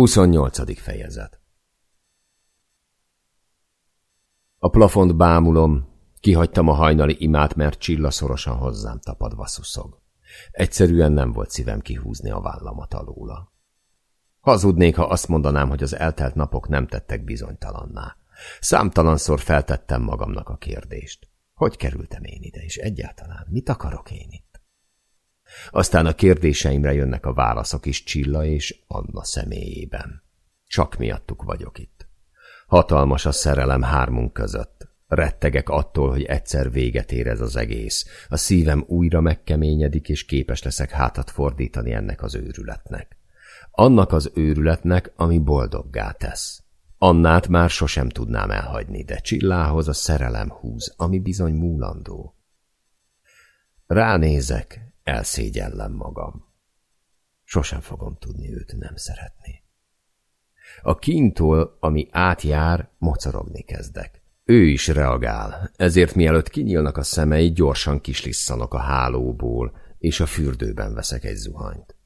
28. fejezet A plafont bámulom, kihagytam a hajnali imát, mert Csilla szorosan hozzám tapadva szuszog. Egyszerűen nem volt szívem kihúzni a vállamat alóla. Hazudnék, ha azt mondanám, hogy az eltelt napok nem tettek bizonytalanná. Számtalanszor feltettem magamnak a kérdést. Hogy kerültem én ide, és egyáltalán mit akarok én itt? Aztán a kérdéseimre jönnek a válaszok is Csilla és Anna személyében. Csak miattuk vagyok itt. Hatalmas a szerelem hármunk között. Rettegek attól, hogy egyszer véget ér ez az egész. A szívem újra megkeményedik, és képes leszek hátat fordítani ennek az őrületnek. Annak az őrületnek, ami boldoggá tesz. Annát már sosem tudnám elhagyni, de Csillához a szerelem húz, ami bizony múlandó. Ránézek, Elszégyellem magam. Sosem fogom tudni őt nem szeretni. A kintól, ami átjár, mocorogni kezdek. Ő is reagál, ezért mielőtt kinyílnak a szemei, gyorsan kislisszanok a hálóból, és a fürdőben veszek egy zuhanyt.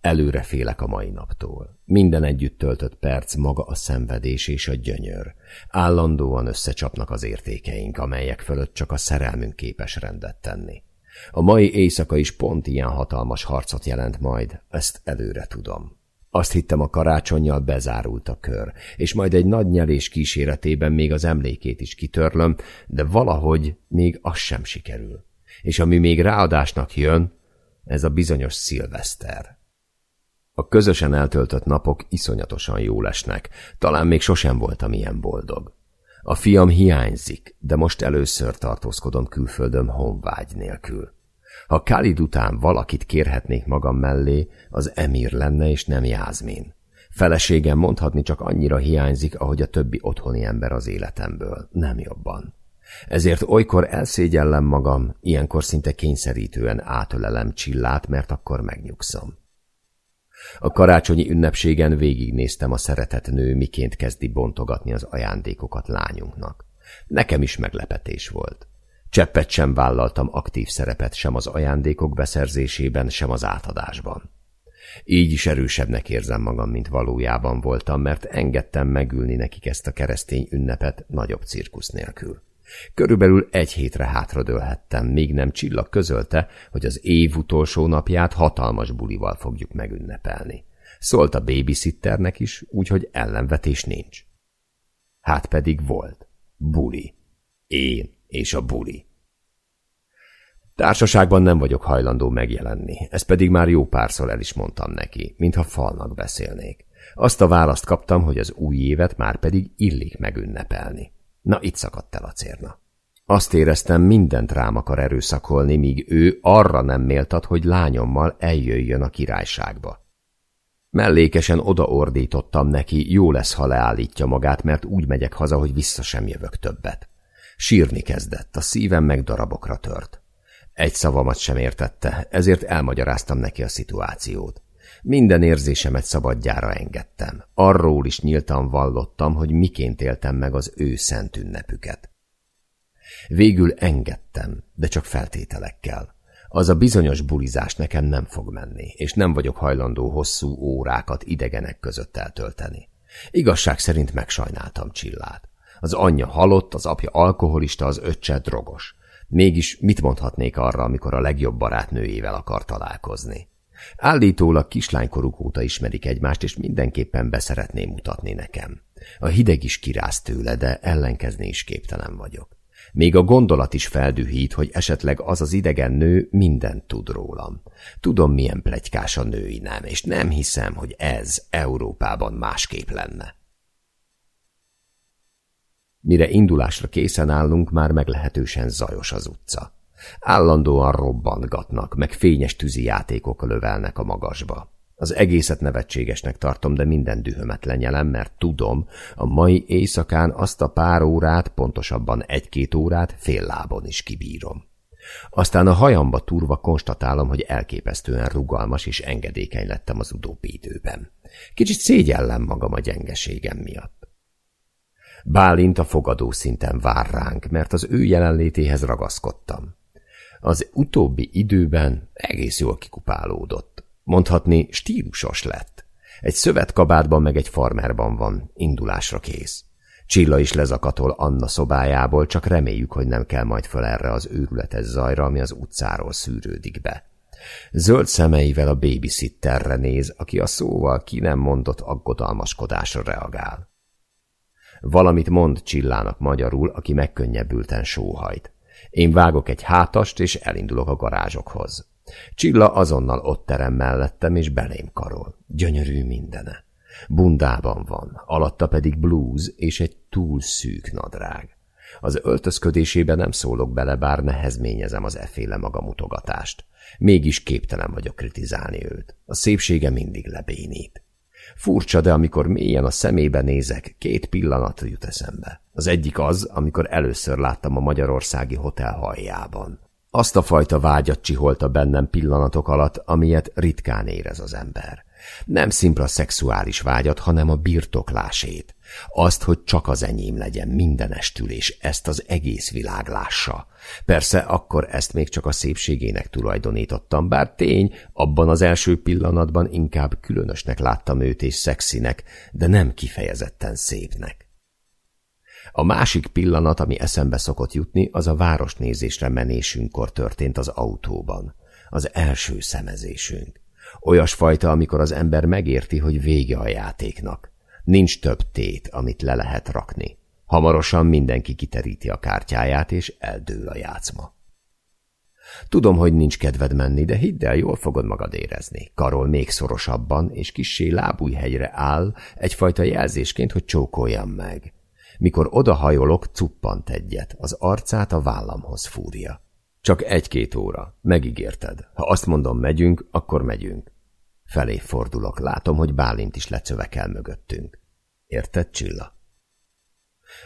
Előre félek a mai naptól. Minden együtt töltött perc maga a szenvedés és a gyönyör. Állandóan összecsapnak az értékeink, amelyek fölött csak a szerelmünk képes rendet tenni. A mai éjszaka is pont ilyen hatalmas harcot jelent majd, ezt előre tudom. Azt hittem a karácsonyjal bezárult a kör, és majd egy nagy nyelés kíséretében még az emlékét is kitörlöm, de valahogy még az sem sikerül. És ami még ráadásnak jön, ez a bizonyos szilveszter. A közösen eltöltött napok iszonyatosan jó lesnek, talán még sosem voltam ilyen boldog. A fiam hiányzik, de most először tartózkodom külföldön honvágy nélkül. Ha Khalid után valakit kérhetnék magam mellé, az Emir lenne és nem Jázmin. Feleségem mondhatni csak annyira hiányzik, ahogy a többi otthoni ember az életemből, nem jobban. Ezért olykor elszégyellem magam, ilyenkor szinte kényszerítően átölelem csillát, mert akkor megnyugszom. A karácsonyi ünnepségen végignéztem a szeretett nő, miként kezdi bontogatni az ajándékokat lányunknak. Nekem is meglepetés volt. Cseppet sem vállaltam aktív szerepet sem az ajándékok beszerzésében, sem az átadásban. Így is erősebbnek érzem magam, mint valójában voltam, mert engedtem megülni nekik ezt a keresztény ünnepet nagyobb cirkusz nélkül. Körülbelül egy hétre hátradőlhettem, míg nem csillag közölte, hogy az év utolsó napját hatalmas bulival fogjuk megünnepelni. Szólt a babysitternek is, úgyhogy ellenvetés nincs. Hát pedig volt. Buli. Én és a buli. Társaságban nem vagyok hajlandó megjelenni, ezt pedig már jó párszor el is mondtam neki, mintha falnak beszélnék. Azt a választ kaptam, hogy az új évet már pedig illik megünnepelni. Na, itt szakadt el a cérna. Azt éreztem, mindent rám akar erőszakolni, míg ő arra nem méltat, hogy lányommal eljöjjön a királyságba. Mellékesen odaordítottam neki, jó lesz, ha leállítja magát, mert úgy megyek haza, hogy vissza sem jövök többet. Sírni kezdett, a szívem meg darabokra tört. Egy szavamat sem értette, ezért elmagyaráztam neki a szituációt. Minden érzésemet szabadjára engedtem. Arról is nyíltan vallottam, hogy miként éltem meg az ő szent ünnepüket. Végül engedtem, de csak feltételekkel. Az a bizonyos bulizás nekem nem fog menni, és nem vagyok hajlandó hosszú órákat idegenek között eltölteni. Igazság szerint megsajnáltam Csillát. Az anyja halott, az apja alkoholista, az öccse drogos. Mégis mit mondhatnék arra, amikor a legjobb barátnőjével akar találkozni? Állítólag kislánykoruk óta ismerik egymást, és mindenképpen beszeretném mutatni nekem. A hideg is kiráz tőle, de ellenkezni is képtelen vagyok. Még a gondolat is feldühít, hogy esetleg az az idegen nő mindent tud rólam. Tudom, milyen plegykás a női nem, és nem hiszem, hogy ez Európában másképp lenne. Mire indulásra készen állunk, már meglehetősen zajos az utca. Állandóan robbantgatnak, meg fényes tűzi játékok lövelnek a magasba. Az egészet nevetségesnek tartom, de minden dühömet lenyelem, mert tudom, a mai éjszakán azt a pár órát, pontosabban egy-két órát fél lábon is kibírom. Aztán a hajamba turva konstatálom, hogy elképesztően rugalmas és engedékeny lettem az utóbbi időben. Kicsit szégyellem magam a gyengeségem miatt. Bálint a fogadó szinten vár ránk, mert az ő jelenlétéhez ragaszkodtam. Az utóbbi időben egész jól kikupálódott. Mondhatni stílusos lett. Egy szövetkabátban meg egy farmerban van, indulásra kész. Csilla is lezakatol Anna szobájából, csak reméljük, hogy nem kell majd föl erre az őrületes zajra, ami az utcáról szűrődik be. Zöld szemeivel a babysitterre néz, aki a szóval ki nem mondott aggodalmaskodásra reagál. Valamit mond Csillának magyarul, aki megkönnyebbülten sóhajt. Én vágok egy hátast, és elindulok a garázsokhoz. Csilla azonnal ott terem mellettem, és belém karol. Gyönyörű mindene. Bundában van, alatta pedig blues és egy túl szűk nadrág. Az öltözködésében nem szólok bele, bár nehezményezem az efféle magamutogatást. Mégis képtelen vagyok kritizálni őt. A szépsége mindig lebénít. Furcsa, de amikor mélyen a szemébe nézek, két pillanat jut eszembe. Az egyik az, amikor először láttam a magyarországi hotel hajjában. Azt a fajta vágyat csiholta bennem pillanatok alatt, amilyet ritkán érez az ember. Nem szimpla szexuális vágyat, hanem a birtoklásét. Azt, hogy csak az enyém legyen mindenestül, és ezt az egész világ lássa. Persze akkor ezt még csak a szépségének tulajdonítottam, bár tény, abban az első pillanatban inkább különösnek láttam őt és szexinek, de nem kifejezetten szépnek. A másik pillanat, ami eszembe szokott jutni, az a városnézésre menésünkkor történt az autóban. Az első szemezésünk. Olyasfajta, amikor az ember megérti, hogy vége a játéknak. Nincs több tét, amit le lehet rakni. Hamarosan mindenki kiteríti a kártyáját, és eldől a játszma. Tudom, hogy nincs kedved menni, de hidd el, jól fogod magad érezni. Karol még szorosabban, és kissé lábújhegyre áll, egyfajta jelzésként, hogy csókoljam meg. Mikor odahajolok, cuppant egyet, az arcát a vállamhoz fúrja. Csak egy-két óra. Megígérted. Ha azt mondom, megyünk, akkor megyünk. Felé fordulok, látom, hogy Bálint is lecövekel mögöttünk. Érted, Csilla?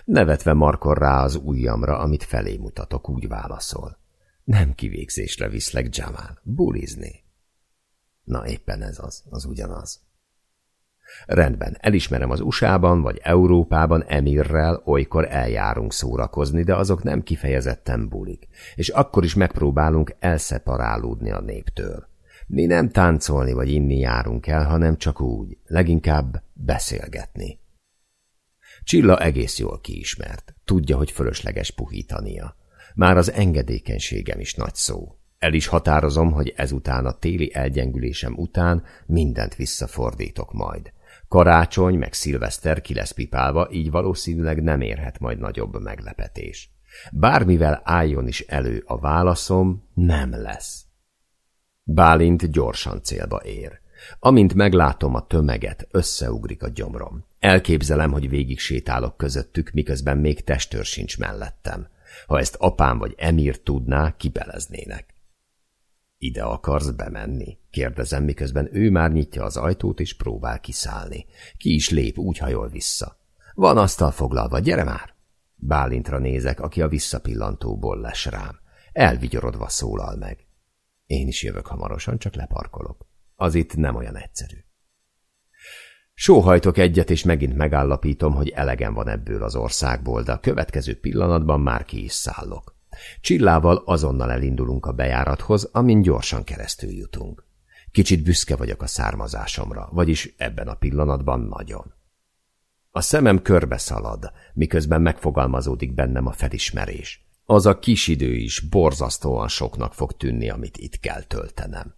Nevetve markor rá az ujjamra, amit felé mutatok, úgy válaszol. Nem kivégzésre viszlek, Jamal, bulizni. Na éppen ez az, az ugyanaz. Rendben, elismerem az USA-ban vagy Európában Emirrel olykor eljárunk szórakozni, de azok nem kifejezetten bulik, és akkor is megpróbálunk elszeparálódni a néptől. Mi nem táncolni vagy inni járunk el, hanem csak úgy, leginkább beszélgetni. Csilla egész jól kiismert. Tudja, hogy fölösleges puhítania. Már az engedékenységem is nagy szó. El is határozom, hogy ezután a téli elgyengülésem után mindent visszafordítok majd. Karácsony meg szilveszter ki lesz pipálva, így valószínűleg nem érhet majd nagyobb meglepetés. Bármivel álljon is elő a válaszom, nem lesz. Bálint gyorsan célba ér. Amint meglátom a tömeget, összeugrik a gyomrom. Elképzelem, hogy végig sétálok közöttük, miközben még testőr sincs mellettem. Ha ezt apám vagy Emir tudná, kibeleznének. Ide akarsz bemenni? Kérdezem, miközben ő már nyitja az ajtót és próbál kiszállni. Ki is lép, úgy hajol vissza. Van asztal foglalva, gyere már! Bálintra nézek, aki a visszapillantóból les rám. Elvigyorodva szólal meg. Én is jövök hamarosan, csak leparkolok. Az itt nem olyan egyszerű. Sóhajtok egyet, és megint megállapítom, hogy elegem van ebből az országból, de a következő pillanatban már ki is szállok. Csillával azonnal elindulunk a bejárathoz, amin gyorsan keresztül jutunk. Kicsit büszke vagyok a származásomra, vagyis ebben a pillanatban nagyon. A szemem körbe szalad, miközben megfogalmazódik bennem a felismerés. Az a kis idő is borzasztóan soknak fog tűnni, amit itt kell töltenem.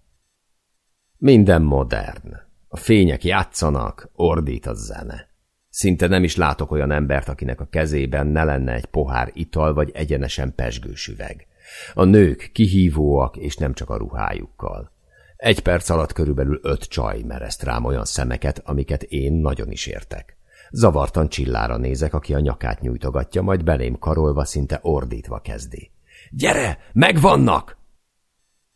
Minden modern. A fények játszanak, ordít a zene. Szinte nem is látok olyan embert, akinek a kezében ne lenne egy pohár ital vagy egyenesen pesgős üveg. A nők kihívóak, és nem csak a ruhájukkal. Egy perc alatt körülbelül öt csaj mereszt rám olyan szemeket, amiket én nagyon is értek. Zavartan csillára nézek, aki a nyakát nyújtogatja, majd belém karolva, szinte ordítva kezdi. – Gyere, megvannak!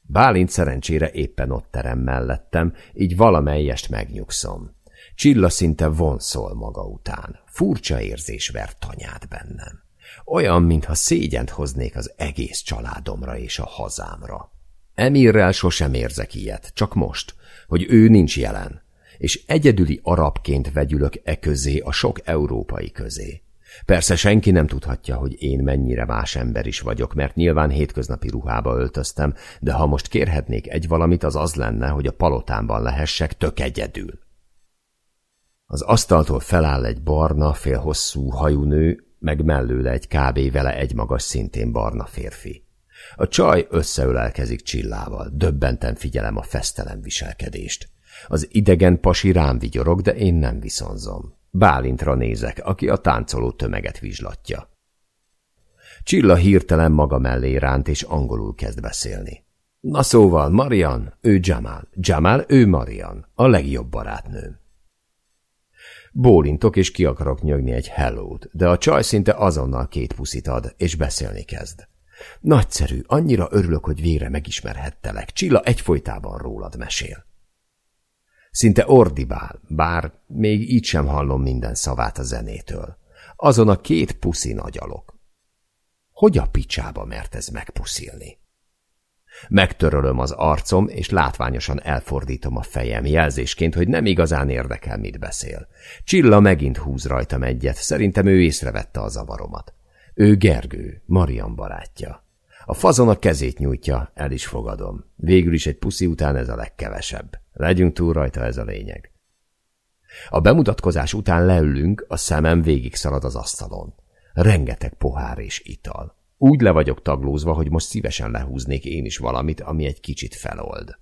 Bálint szerencsére éppen ott terem mellettem, így valamelyest megnyugszom. Csilla szinte vonszol maga után. Furcsa érzés vert tanyát bennem. Olyan, mintha szégyent hoznék az egész családomra és a hazámra. Emirrel sosem érzek ilyet, csak most, hogy ő nincs jelen, és egyedüli arabként vegyülök e közé a sok európai közé. Persze senki nem tudhatja, hogy én mennyire más ember is vagyok, mert nyilván hétköznapi ruhába öltöztem, de ha most kérhetnék egy valamit, az az lenne, hogy a palotámban lehessek tök egyedül. Az asztaltól feláll egy barna, félhosszú hajú nő, meg mellőle egy kb. vele egy magas szintén barna férfi. A csaj összeölelkezik csillával, döbbenten figyelem a fesztelen viselkedést. Az idegen pasi rám vigyorog, de én nem viszonzom. Bálintra nézek, aki a táncoló tömeget vizslatja. Csilla hirtelen maga mellé ránt, és angolul kezd beszélni. Na szóval, Marian, ő Jamal. Jamal, ő Marian, a legjobb barátnőm. Bólintok, és ki akarok nyögni egy hellót, de a csaj szinte azonnal két puszit ad, és beszélni kezd. Nagyszerű, annyira örülök, hogy végre megismerhettelek. Csilla egyfolytában rólad mesél. Szinte ordibál, bár még így sem hallom minden szavát a zenétől. Azon a két puszi nagyalok. Hogy a picsába mert ez megpuszilni? Megtörölöm az arcom, és látványosan elfordítom a fejem jelzésként, hogy nem igazán érdekel, mit beszél. Csilla megint húz rajtam egyet, szerintem ő észrevette a zavaromat. Ő Gergő, Marian barátja. A fazon a kezét nyújtja, el is fogadom. Végül is egy puszi után ez a legkevesebb. Legyünk túl rajta, ez a lényeg. A bemutatkozás után leülünk, a szemem végig szalad az asztalon. Rengeteg pohár és ital. Úgy le vagyok taglózva, hogy most szívesen lehúznék én is valamit, ami egy kicsit felold.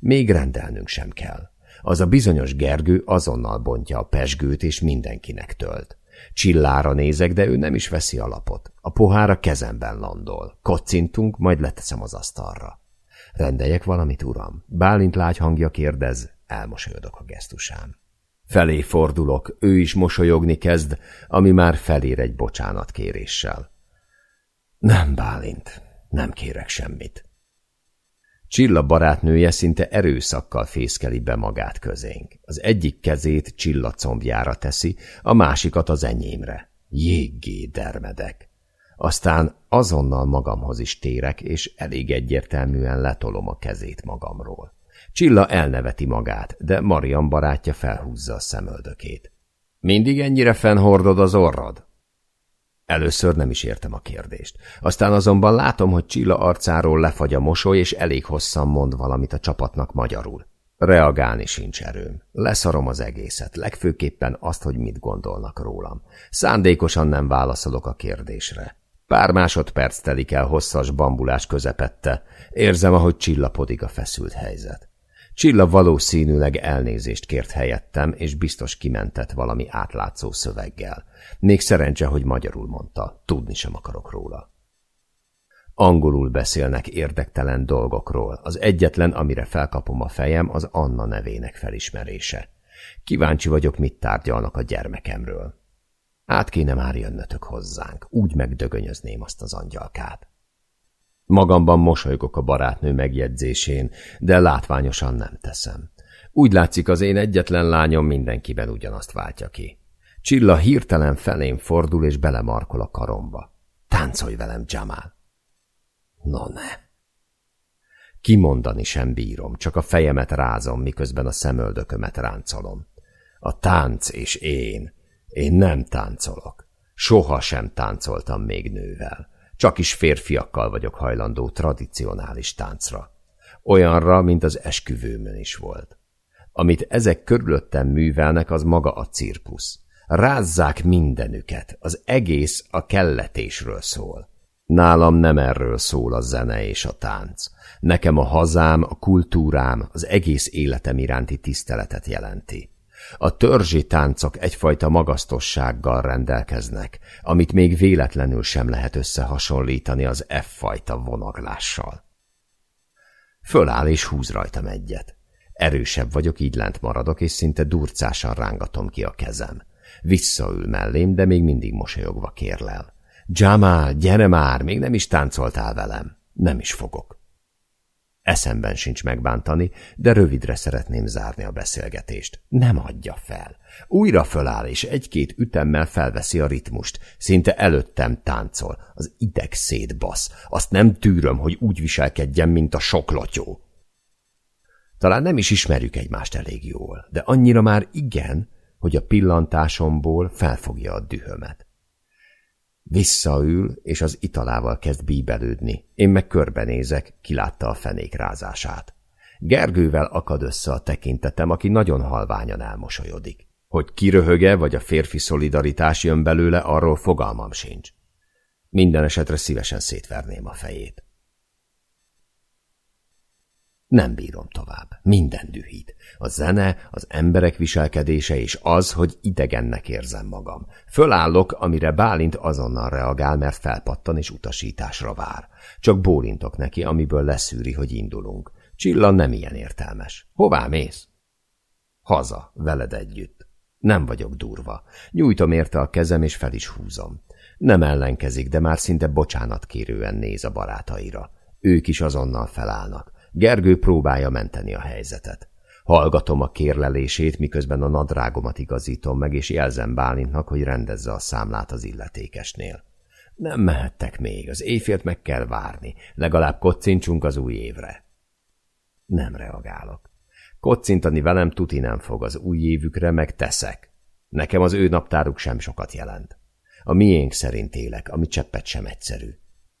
Még rendelnünk sem kell. Az a bizonyos Gergő azonnal bontja a pesgőt, és mindenkinek tölt. Csillára nézek, de ő nem is veszi a lapot. A pohár a kezemben landol. Kocintunk, majd leteszem az asztalra. Rendeljek valamit, uram? Bálint lágy hangja kérdez, elmosolyodok a gesztusán. Felé fordulok, ő is mosolyogni kezd, ami már felér egy bocsánat kéréssel. Nem, Bálint, nem kérek semmit. Csilla barátnője szinte erőszakkal fészkeli be magát közénk. Az egyik kezét Csilla combjára teszi, a másikat az enyémre. Jéggé dermedek. Aztán azonnal magamhoz is térek, és elég egyértelműen letolom a kezét magamról. Csilla elneveti magát, de Marian barátja felhúzza a szemöldökét. Mindig ennyire fennhordod az orrod? Először nem is értem a kérdést. Aztán azonban látom, hogy Csilla arcáról lefagy a mosoly, és elég hosszan mond valamit a csapatnak magyarul. Reagálni sincs erőm. Leszarom az egészet, legfőképpen azt, hogy mit gondolnak rólam. Szándékosan nem válaszolok a kérdésre. Pár másodperc telik el hosszas bambulás közepette. Érzem, ahogy csillapodik a feszült helyzet. Csilla valószínűleg elnézést kért helyettem, és biztos kimentett valami átlátszó szöveggel. Még szerencse, hogy magyarul mondta, tudni sem akarok róla. Angolul beszélnek érdektelen dolgokról. Az egyetlen, amire felkapom a fejem, az Anna nevének felismerése. Kíváncsi vagyok, mit tárgyalnak a gyermekemről. Át kéne már jönnötök hozzánk, úgy megdögönyözném azt az angyalkát. Magamban mosolygok a barátnő megjegyzésén, de látványosan nem teszem. Úgy látszik, az én egyetlen lányom mindenkiben ugyanazt váltja ki. Csilla hirtelen felém fordul és belemarkol a karomba. Táncolj velem, Jamal! No ne! Kimondani sem bírom, csak a fejemet rázom, miközben a szemöldökömet ráncolom. A tánc és én. Én nem táncolok. Soha sem táncoltam még nővel. Csak is férfiakkal vagyok hajlandó tradicionális táncra. Olyanra, mint az esküvőmön is volt. Amit ezek körülöttem művelnek, az maga a cirkusz. Rázzák mindenüket, az egész a kelletésről szól. Nálam nem erről szól a zene és a tánc. Nekem a hazám, a kultúrám, az egész életem iránti tiszteletet jelenti. A törzsi táncok egyfajta magasztossággal rendelkeznek, amit még véletlenül sem lehet összehasonlítani az F-fajta vonaglással. Föláll és húz rajtam egyet. Erősebb vagyok, így lent maradok, és szinte durcásan rángatom ki a kezem. Visszaül mellém, de még mindig mosolyogva kérlel. Jamal, gyere már, még nem is táncoltál velem. Nem is fogok. Eszemben sincs megbántani, de rövidre szeretném zárni a beszélgetést. Nem adja fel. Újra föláll, és egy-két ütemmel felveszi a ritmust. Szinte előttem táncol. Az ideg szétbasz. Azt nem tűröm, hogy úgy viselkedjen, mint a soklotyó. Talán nem is ismerjük egymást elég jól, de annyira már igen, hogy a pillantásomból felfogja a dühömet. Visszaül, és az italával kezd bíbelődni. Én meg körbenézek, kilátta a fenék rázását. Gergővel akad össze a tekintetem, aki nagyon halványan elmosolyodik. Hogy kiröhöge, vagy a férfi szolidaritás jön belőle, arról fogalmam sincs. Minden esetre szívesen szétverném a fejét. Nem bírom tovább. Minden dühít. A zene, az emberek viselkedése és az, hogy idegennek érzem magam. Fölállok, amire Bálint azonnal reagál, mert felpattan és utasításra vár. Csak bólintok neki, amiből leszűri, hogy indulunk. Csilla nem ilyen értelmes. Hová mész? Haza, veled együtt. Nem vagyok durva. Nyújtom érte a kezem, és fel is húzom. Nem ellenkezik, de már szinte bocsánatkérően néz a barátaira. Ők is azonnal felállnak. Gergő próbálja menteni a helyzetet. Hallgatom a kérlelését, miközben a nadrágomat igazítom meg, és jelzem Bálintnak, hogy rendezze a számlát az illetékesnél. Nem mehettek még, az éjfélt meg kell várni, legalább kocincsunk az új évre. Nem reagálok. Kocintani velem tuti nem fog az új évükre, meg teszek. Nekem az ő naptáruk sem sokat jelent. A miénk szerint élek, ami cseppet sem egyszerű.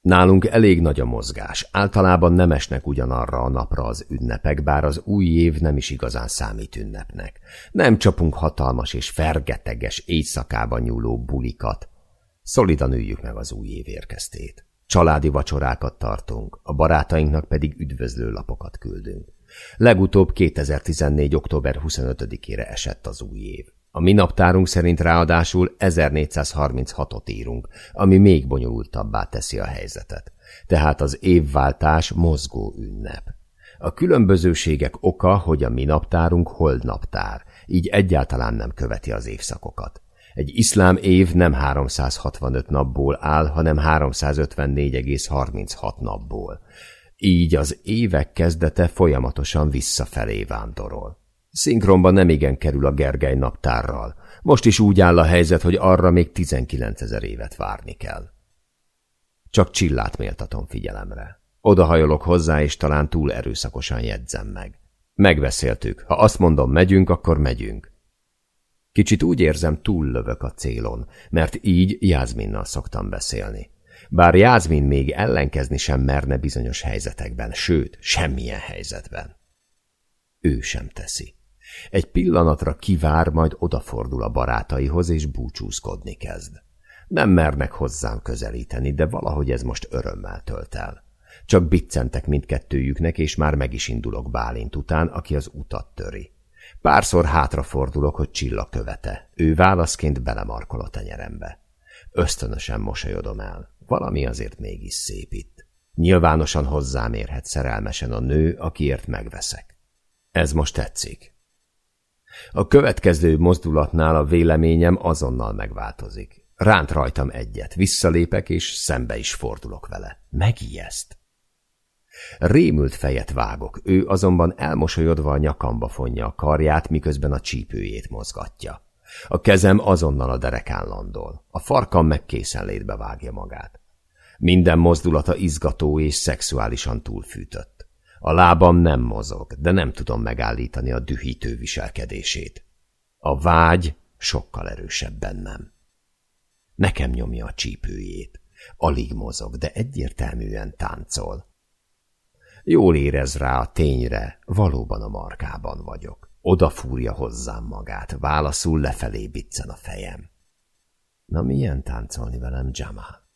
Nálunk elég nagy a mozgás, általában nem esnek ugyanarra a napra az ünnepek, bár az új év nem is igazán számít ünnepnek. Nem csapunk hatalmas és fergeteges éjszakában nyúló bulikat. Szolidan üljük meg az új év érkeztét. Családi vacsorákat tartunk, a barátainknak pedig üdvözlő lapokat küldünk. Legutóbb 2014. október 25-ére esett az új év. A mi naptárunk szerint ráadásul 1436-ot írunk, ami még bonyolultabbá teszi a helyzetet. Tehát az évváltás mozgó ünnep. A különbözőségek oka, hogy a mi naptárunk holdnaptár, így egyáltalán nem követi az évszakokat. Egy iszlám év nem 365 napból áll, hanem 354,36 napból. Így az évek kezdete folyamatosan visszafelé vándorol. Szinkronban nem igen kerül a Gergely naptárral. Most is úgy áll a helyzet, hogy arra még 19 ezer évet várni kell. Csak csillát méltatom figyelemre. Odahajolok hozzá, és talán túl erőszakosan jegyzem meg. Megbeszéltük. Ha azt mondom, megyünk, akkor megyünk. Kicsit úgy érzem, túl lövök a célon, mert így Jászminnal szoktam beszélni. Bár Jászmin még ellenkezni sem merne bizonyos helyzetekben, sőt, semmilyen helyzetben. Ő sem teszi. Egy pillanatra kivár, majd odafordul a barátaihoz, és búcsúzkodni kezd. Nem mernek hozzám közelíteni, de valahogy ez most örömmel tölt el. Csak biccentek mindkettőjüknek, és már meg is indulok Bálint után, aki az utat töri. Párszor hátrafordulok, hogy Csilla követe. Ő válaszként belemarkol a tenyerembe. Ösztönösen mosolyodom el. Valami azért mégis szép itt. Nyilvánosan hozzám érhet szerelmesen a nő, akiért megveszek. Ez most tetszik. A következő mozdulatnál a véleményem azonnal megváltozik. Ránt rajtam egyet, visszalépek, és szembe is fordulok vele. Megijeszt. Rémült fejet vágok, ő azonban elmosolyodva a nyakamba fonja a karját, miközben a csípőjét mozgatja. A kezem azonnal a derekán landol, a farkam meg készenlétbe vágja magát. Minden mozdulata izgató és szexuálisan túlfűtött. A lábam nem mozog, de nem tudom megállítani a dühítő viselkedését. A vágy sokkal erősebb bennem. Nekem nyomja a csípőjét. Alig mozog, de egyértelműen táncol. Jól érez rá a tényre, valóban a markában vagyok. Odafúrja hozzám magát, válaszul lefelé biccen a fejem. Na milyen táncolni velem, Jamal?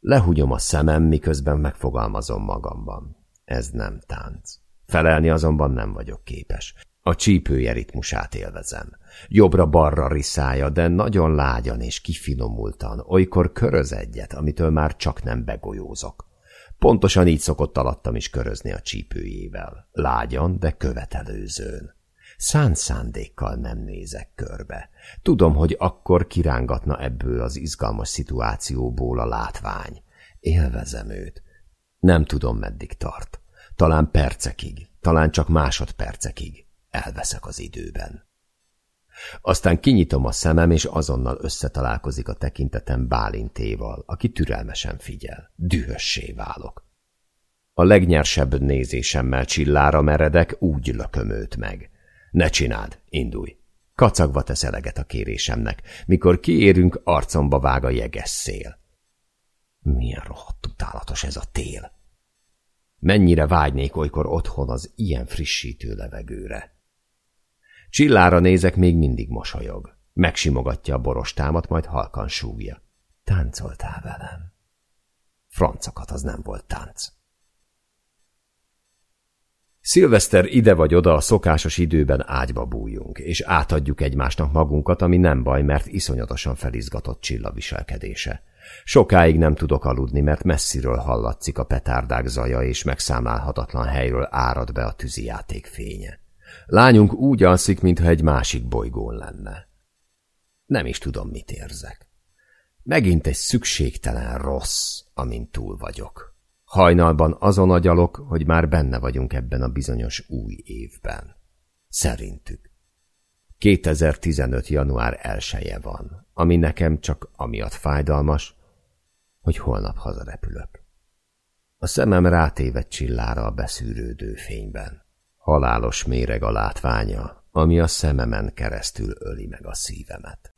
Lehúgyom a szemem, miközben megfogalmazom magamban. Ez nem tánc. Felelni azonban nem vagyok képes. A csípője ritmusát élvezem. Jobbra-balra riszája, de nagyon lágyan és kifinomultan, olykor köröz egyet, amitől már csak nem begolyózok. Pontosan így szokott alattam is körözni a csípőjével. Lágyan, de követelőzőn. Szánt szándékkal nem nézek körbe. Tudom, hogy akkor kirángatna ebből az izgalmas szituációból a látvány. Élvezem őt. Nem tudom, meddig tart. Talán percekig, talán csak másodpercekig. Elveszek az időben. Aztán kinyitom a szemem, és azonnal összetalálkozik a tekintetem Bálintéval, aki türelmesen figyel. Dühössé válok. A legnyersebb nézésemmel csillára meredek, úgy lököm őt meg. Ne csináld, indulj. Kacagva tesz eleget a kérésemnek, mikor kiérünk, arcomba vág a jeges szél. Milyen rohadt utálatos ez a tél. Mennyire vágynék olykor otthon az ilyen frissítő levegőre. Csillára nézek, még mindig mosolyog. Megsimogatja a borostámat, majd halkan súgja. Táncoltál velem. Francokat, az nem volt tánc. Szilveszter ide vagy oda a szokásos időben ágyba bújunk, és átadjuk egymásnak magunkat, ami nem baj, mert iszonyatosan felizgatott Csilla viselkedése. Sokáig nem tudok aludni, mert messziről hallatszik a petárdák zaja, és megszámálhatatlan helyről árad be a tűzijáték fénye. Lányunk úgy alszik, mintha egy másik bolygón lenne. Nem is tudom, mit érzek. Megint egy szükségtelen rossz, amint túl vagyok. Hajnalban azon agyalok, hogy már benne vagyunk ebben a bizonyos új évben. Szerintük. 2015. január 1 van, ami nekem csak amiatt fájdalmas, hogy holnap hazarepülök. A szemem rátéved csillára a beszűrődő fényben. Halálos méreg a látványa, ami a szememen keresztül öli meg a szívemet.